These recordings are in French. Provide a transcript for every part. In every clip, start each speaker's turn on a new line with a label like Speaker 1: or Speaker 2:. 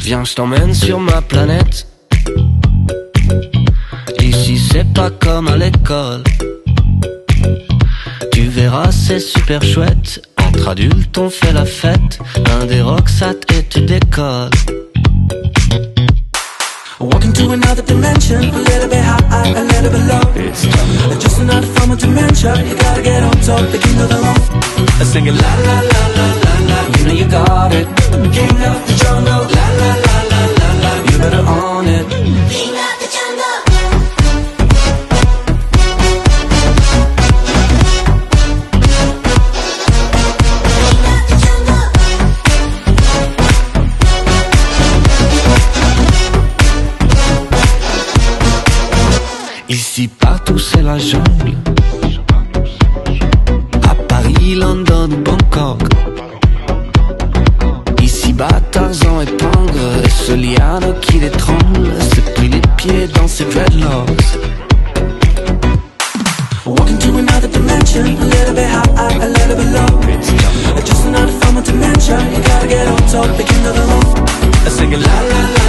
Speaker 1: Viens, je t'emmène sur ma planète. Ici, c'est pas comme à l'école. Tu verras, c'est super chouette. Entre adultes, on fait la fête. Un des rocksat et tu décolles.
Speaker 2: Walking to another dimension, a little bit high, a little bit low.
Speaker 1: It's.
Speaker 2: Just enough from a dementia, you gotta get on top, king of the road.
Speaker 1: I sing it la la la la la it. Ici partout c'est la jungle. À Paris, London, Bangkok. Ici bas Tarzan et Et ce liane qui l'étrangle C'est pris les pieds dans ses dreadlocks
Speaker 2: Walking to another dimension, a little bit high, a little bit low. Just enough from a dementia, you gotta get on top, king of the road.
Speaker 1: I sing it la la la la la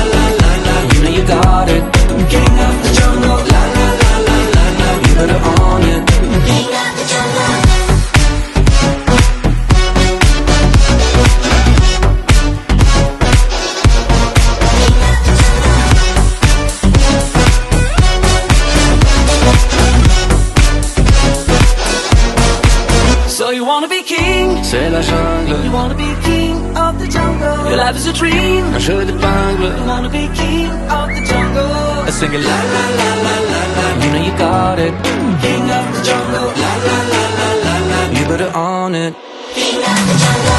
Speaker 2: you wanna be king of the jungle. Your life is a dream,
Speaker 1: Un jeu d'épingle
Speaker 2: you wanna be king of the jungle.
Speaker 1: I sing it. La la la la la la. You know you got it.
Speaker 2: King of the jungle,
Speaker 1: La la la la la la You better own it.
Speaker 2: King of the jungle.